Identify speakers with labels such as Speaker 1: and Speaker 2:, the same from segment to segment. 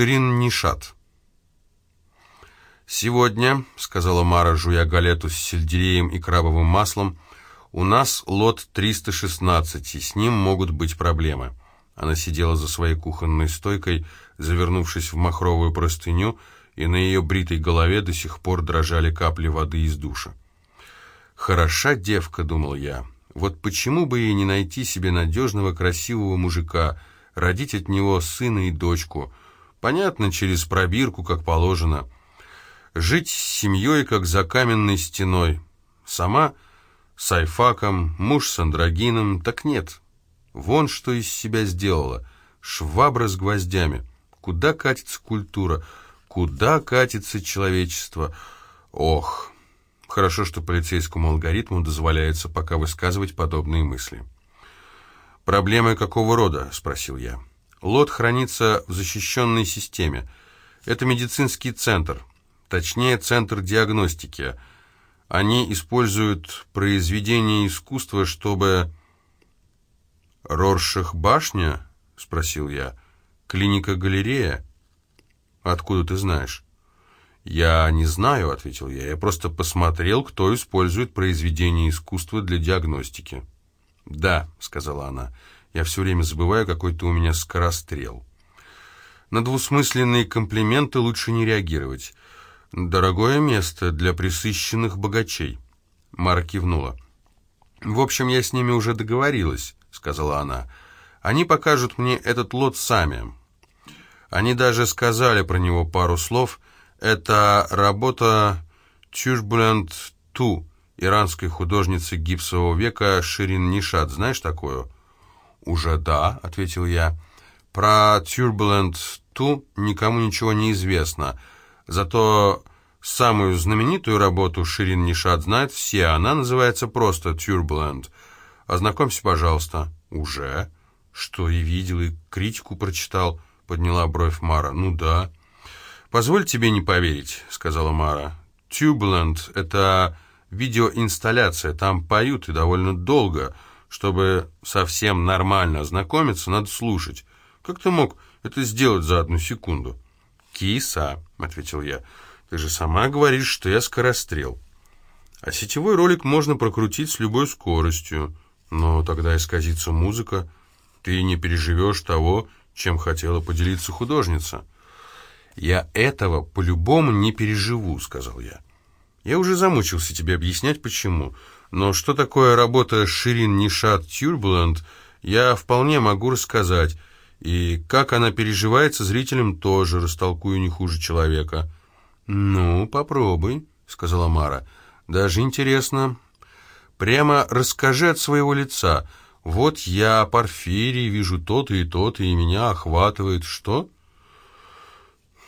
Speaker 1: Ширин Нишат. «Сегодня», — сказала Мара, жуя галету с сельдереем и крабовым маслом, — «у нас лот 316, и с ним могут быть проблемы». Она сидела за своей кухонной стойкой, завернувшись в махровую простыню, и на ее бритой голове до сих пор дрожали капли воды из душа. «Хороша девка», — думал я. «Вот почему бы ей не найти себе надежного, красивого мужика, родить от него сына и дочку? Понятно, через пробирку, как положено. Жить с семьей, как за каменной стеной. Сама с айфаком, муж с андрогином. Так нет. Вон что из себя сделала. Швабра с гвоздями. Куда катится культура? Куда катится человечество? Ох, хорошо, что полицейскому алгоритму дозволяется пока высказывать подобные мысли. «Проблемы какого рода?» – спросил я. «Лот хранится в защищенной системе. Это медицинский центр, точнее, центр диагностики. Они используют произведения искусства, чтобы...» «Роршах башня?» — спросил я. «Клиника-галерея?» «Откуда ты знаешь?» «Я не знаю», — ответил я. «Я просто посмотрел, кто использует произведения искусства для диагностики». «Да», — сказала она, — «я все время забываю, какой ты у меня скорострел». На двусмысленные комплименты лучше не реагировать. «Дорогое место для присыщенных богачей», — Мара кивнула. «В общем, я с ними уже договорилась». — сказала она. «Они покажут мне этот лот сами. Они даже сказали про него пару слов. Это работа Turbulent Ту, иранской художницы гипсового века Ширин Нишат. Знаешь такую?» «Уже да», — ответил я. «Про Turbulent Ту никому ничего не известно. Зато самую знаменитую работу Ширин Нишат знают все. Она называется просто Turbulent». Ознакомься, пожалуйста». «Уже?» «Что, и видел, и критику прочитал?» — подняла бровь Мара. «Ну да». «Позволь тебе не поверить», — сказала Мара. «Тюбленд — это видеоинсталляция, там поют и довольно долго. Чтобы совсем нормально ознакомиться, надо слушать. Как ты мог это сделать за одну секунду?» «Киса», — ответил я, — «ты же сама говоришь, что я скорострел. А сетевой ролик можно прокрутить с любой скоростью». Но тогда исказится музыка, ты не переживешь того, чем хотела поделиться художница. «Я этого по-любому не переживу», — сказал я. «Я уже замучился тебе объяснять, почему. Но что такое работа Ширин Нишат Тюрбулент, я вполне могу рассказать. И как она переживается зрителям, тоже растолкую не хуже человека». «Ну, попробуй», — сказала Мара. «Даже интересно, Прямо расскажи от своего лица. Вот я, Порфирий, вижу то-то и то-то, и меня охватывает. Что?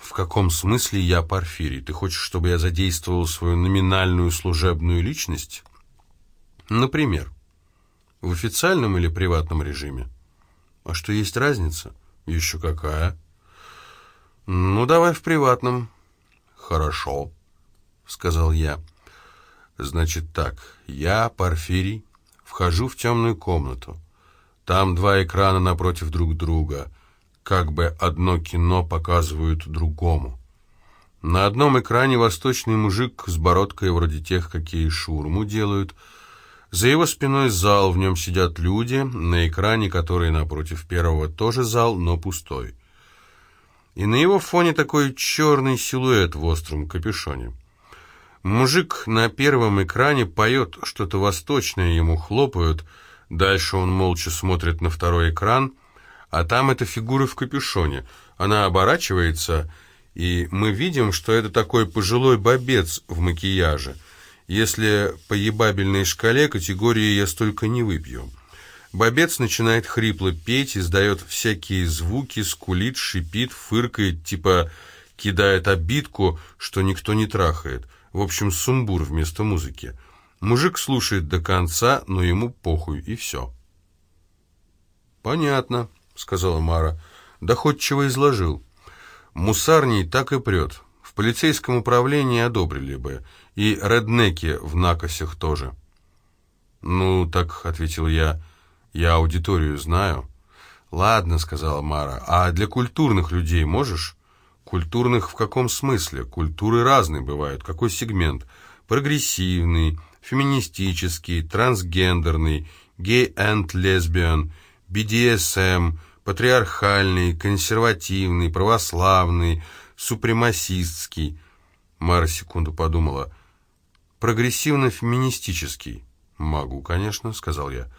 Speaker 1: В каком смысле я Порфирий? Ты хочешь, чтобы я задействовал свою номинальную служебную личность? Например, в официальном или приватном режиме? А что, есть разница? Еще какая? Ну, давай в приватном. Хорошо, сказал я. Значит так, я, Порфирий, вхожу в темную комнату. Там два экрана напротив друг друга, как бы одно кино показывают другому. На одном экране восточный мужик с бородкой вроде тех, какие шурму делают. За его спиной зал, в нем сидят люди, на экране, который напротив первого тоже зал, но пустой. И на его фоне такой черный силуэт в остром капюшоне. Мужик на первом экране поет что-то восточное, ему хлопают. Дальше он молча смотрит на второй экран, а там эта фигура в капюшоне. Она оборачивается, и мы видим, что это такой пожилой бобец в макияже. Если по ебабельной шкале категории «я столько не выпью». Бобец начинает хрипло петь, издает всякие звуки, скулит, шипит, фыркает, типа кидает обидку, что никто не трахает. В общем, сумбур вместо музыки. Мужик слушает до конца, но ему похуй, и все. «Понятно», — сказала Мара. Доходчиво изложил. «Мусарней так и прет. В полицейском управлении одобрили бы. И реднеки в накосях тоже». «Ну, так», — ответил я, — «я аудиторию знаю». «Ладно», — сказала Мара, — «а для культурных людей можешь?» Культурных в каком смысле? Культуры разные бывают. Какой сегмент? Прогрессивный, феминистический, трансгендерный, гей and лесбиян, BDSM, патриархальный, консервативный, православный, супремасистский. Мара секунду подумала. Прогрессивно-феминистический. «Могу, конечно», — сказал я.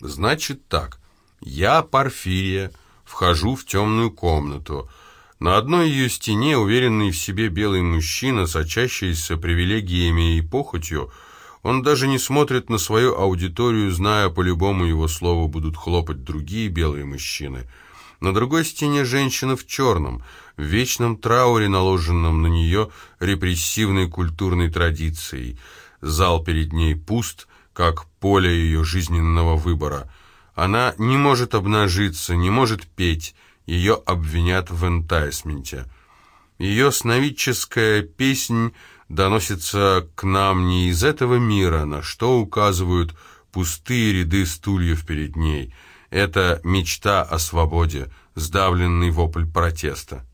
Speaker 1: «Значит так. Я, Порфирия, вхожу в темную комнату. На одной ее стене уверенный в себе белый мужчина, сочащийся привилегиями и похотью, он даже не смотрит на свою аудиторию, зная, по любому его слову будут хлопать другие белые мужчины. На другой стене женщина в черном, в вечном трауре, наложенном на нее репрессивной культурной традицией. Зал перед ней пуст, как поле ее жизненного выбора. Она не может обнажиться, не может петь, ее обвинят в энтайсменте. Ее сновидческая песнь доносится к нам не из этого мира, на что указывают пустые ряды стульев перед ней. Это мечта о свободе, сдавленный вопль протеста.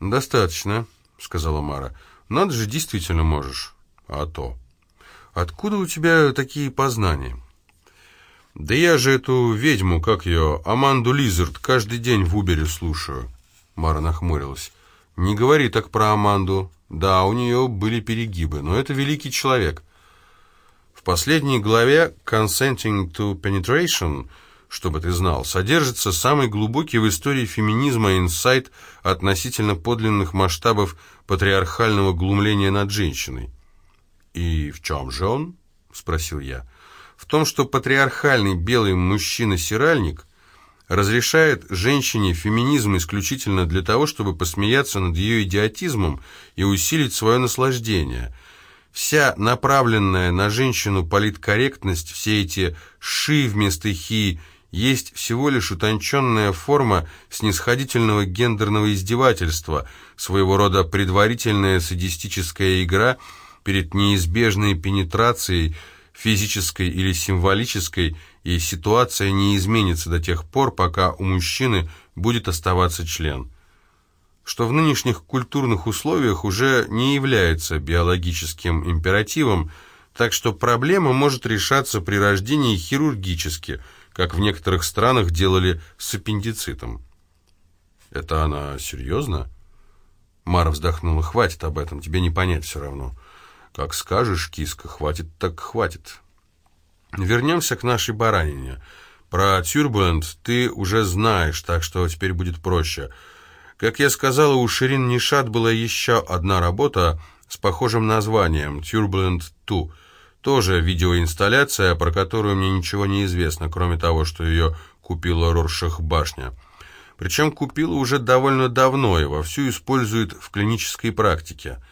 Speaker 1: «Достаточно», — сказала Мара. «Надо же, действительно можешь». «А то». «Откуда у тебя такие познания?» «Да я же эту ведьму, как ее, Аманду Лизард, каждый день в Убере слушаю». Мара нахмурилась. «Не говори так про Аманду. Да, у нее были перегибы, но это великий человек». В последней главе «Consenting to Penetration» чтобы ты знал, содержится самый глубокий в истории феминизма инсайт относительно подлинных масштабов патриархального глумления над женщиной. «И в чем же он?» — спросил я. «В том, что патриархальный белый мужчина-сиральник разрешает женщине феминизм исключительно для того, чтобы посмеяться над ее идиотизмом и усилить свое наслаждение». Вся направленная на женщину политкорректность, все эти «ши» вместо «хи» есть всего лишь утонченная форма снисходительного гендерного издевательства, своего рода предварительная садистическая игра перед неизбежной пенетрацией, физической или символической, и ситуация не изменится до тех пор, пока у мужчины будет оставаться член. Что в нынешних культурных условиях уже не является биологическим императивом, так что проблема может решаться при рождении хирургически – как в некоторых странах делали с аппендицитом. «Это она серьезно?» Мара вздохнула. «Хватит об этом, тебе не понять все равно. Как скажешь, киска, хватит так хватит. Вернемся к нашей баранине. Про Тюрбуленд ты уже знаешь, так что теперь будет проще. Как я сказала, у Ширин Нишат была еще одна работа с похожим названием «Turbulent 2», тоже видеоинсталляция, про которую мне ничего не известно, кроме того, что ее купила Роршах башня. Причем купила уже довольно давно и вовсю используют в клинической практике.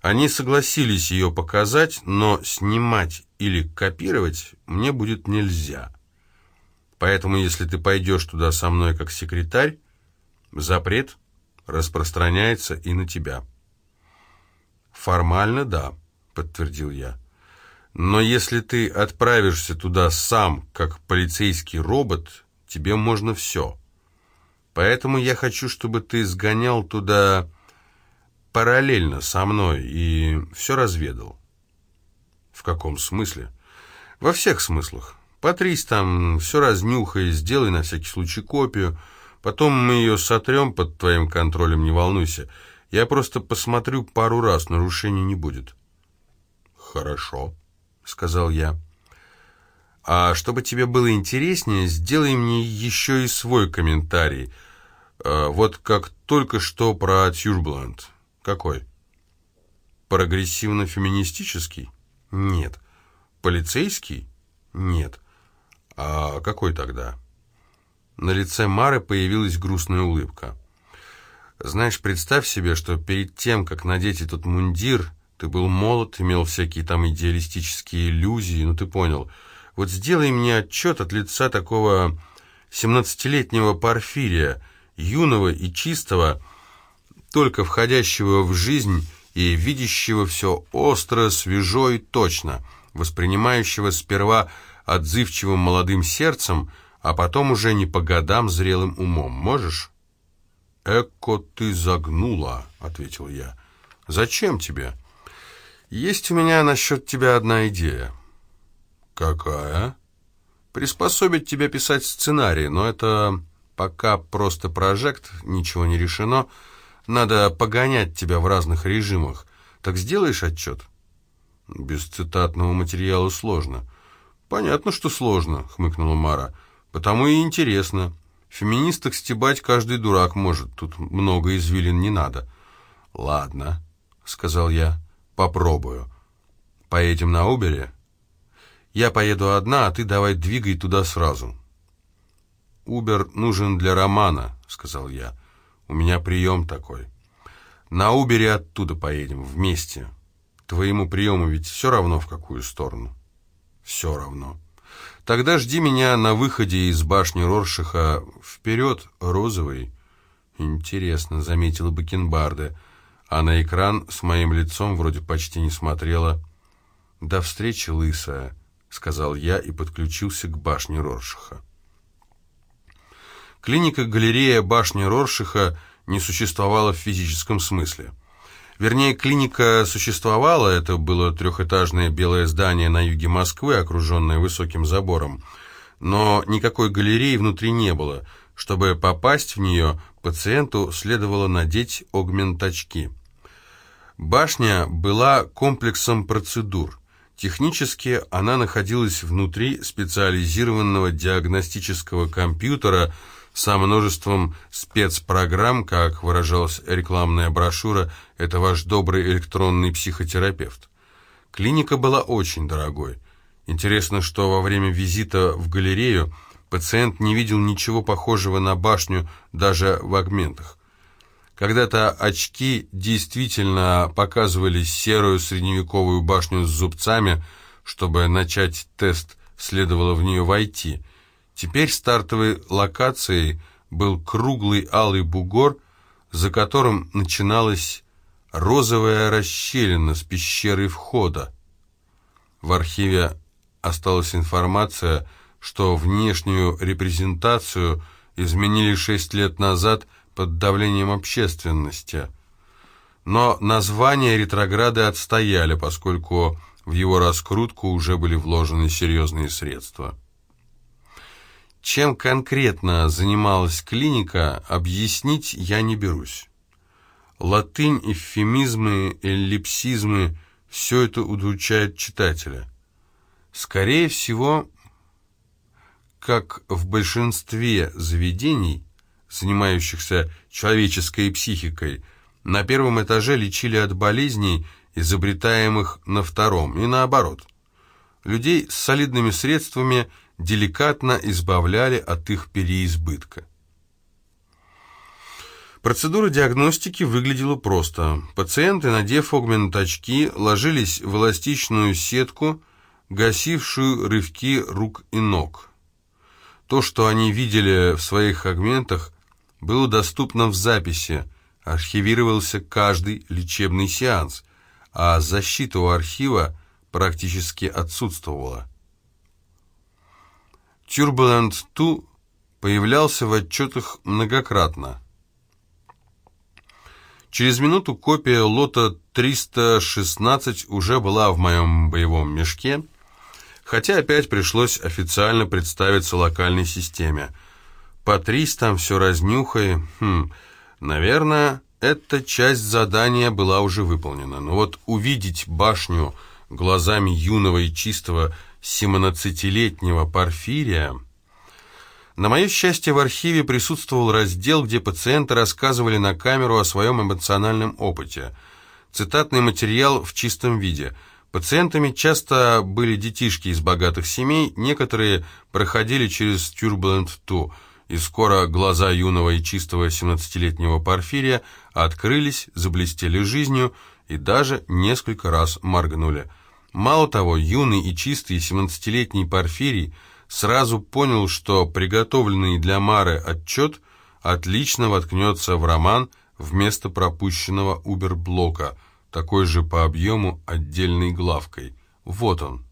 Speaker 1: Они согласились ее показать, но снимать или копировать мне будет нельзя. Поэтому, если ты пойдешь туда со мной как секретарь, запрет распространяется и на тебя. «Формально, да», — подтвердил я. Но если ты отправишься туда сам, как полицейский робот, тебе можно все. Поэтому я хочу, чтобы ты сгонял туда параллельно со мной и все разведал. В каком смысле? Во всех смыслах. Потрись там, все разнюхай, сделай на всякий случай копию. Потом мы ее сотрем под твоим контролем, не волнуйся. Я просто посмотрю пару раз, нарушений не будет. Хорошо. — сказал я. «А чтобы тебе было интереснее, сделай мне еще и свой комментарий. А, вот как только что про Тюрбланд. Какой?» «Прогрессивно-феминистический?» «Нет». «Полицейский?» «Нет». «А какой тогда?» На лице Мары появилась грустная улыбка. «Знаешь, представь себе, что перед тем, как надеть этот мундир, ты был молод, имел всякие там идеалистические иллюзии, ну ты понял. Вот сделай мне отчет от лица такого семнадцатилетнего Порфирия, юного и чистого, только входящего в жизнь и видящего все остро, свежо и точно, воспринимающего сперва отзывчивым молодым сердцем, а потом уже не по годам зрелым умом. Можешь? «Эко ты загнула», — ответил я. «Зачем тебе?» «Есть у меня насчет тебя одна идея». «Какая?» «Приспособить тебя писать сценарий, но это пока просто прожект, ничего не решено. Надо погонять тебя в разных режимах. Так сделаешь отчет?» «Без цитатного материала сложно». «Понятно, что сложно», — хмыкнула Мара. «Потому и интересно. Феминисток стебать каждый дурак может. Тут много извилин не надо». «Ладно», — сказал я. «Попробую. Поедем на Убере?» «Я поеду одна, а ты давай двигай туда сразу». «Убер нужен для романа», — сказал я. «У меня прием такой». «На Убере оттуда поедем, вместе. Твоему приему ведь все равно, в какую сторону». «Все равно». «Тогда жди меня на выходе из башни Роршиха. Вперед, розовый». «Интересно», — заметила Бакенбарде, а на экран с моим лицом вроде почти не смотрела. «До встречи, лысая», — сказал я и подключился к башне Роршиха. Клиника-галерея башни Роршиха не существовала в физическом смысле. Вернее, клиника существовала, это было трехэтажное белое здание на юге Москвы, окруженное высоким забором, но никакой галереи внутри не было. Чтобы попасть в нее, пациенту следовало надеть огмент-очки. Башня была комплексом процедур. Технически она находилась внутри специализированного диагностического компьютера – со множеством спецпрограмм, как выражалась рекламная брошюра, это ваш добрый электронный психотерапевт. Клиника была очень дорогой. Интересно, что во время визита в галерею пациент не видел ничего похожего на башню даже в агментах. Когда-то очки действительно показывали серую средневековую башню с зубцами, чтобы начать тест, следовало в нее войти – Теперь стартовой локацией был круглый алый бугор, за которым начиналась розовая расщелина с пещерой входа. В архиве осталась информация, что внешнюю репрезентацию изменили шесть лет назад под давлением общественности. Но названия ретрограды отстояли, поскольку в его раскрутку уже были вложены серьезные средства. Чем конкретно занималась клиника, объяснить я не берусь. Латынь, эвфемизмы, эллипсизмы – все это удручает читателя. Скорее всего, как в большинстве заведений, занимающихся человеческой психикой, на первом этаже лечили от болезней, изобретаемых на втором, и наоборот. Людей с солидными средствами – деликатно избавляли от их переизбытка. Процедура диагностики выглядела просто. Пациенты, надев огмент-очки, ложились в эластичную сетку, гасившую рывки рук и ног. То, что они видели в своих агментах, было доступно в записи, архивировался каждый лечебный сеанс, а защита у архива практически отсутствовала. Turbulent 2 появлялся в отчетах многократно. Через минуту копия лота 316 уже была в моем боевом мешке, хотя опять пришлось официально представиться локальной системе. По 300 все разнюхай. Хм, наверное, эта часть задания была уже выполнена. Но вот увидеть башню глазами юного и чистого 17-летнего Порфирия. На мое счастье, в архиве присутствовал раздел, где пациенты рассказывали на камеру о своем эмоциональном опыте. Цитатный материал в чистом виде. Пациентами часто были детишки из богатых семей, некоторые проходили через Turbulent 2, и скоро глаза юного и чистого 17-летнего Порфирия открылись, заблестели жизнью и даже несколько раз моргнули – Мало того, юный и чистый 17-летний Порфирий сразу понял, что приготовленный для Мары отчет отлично воткнется в роман вместо пропущенного уберблока, такой же по объему отдельной главкой. Вот он.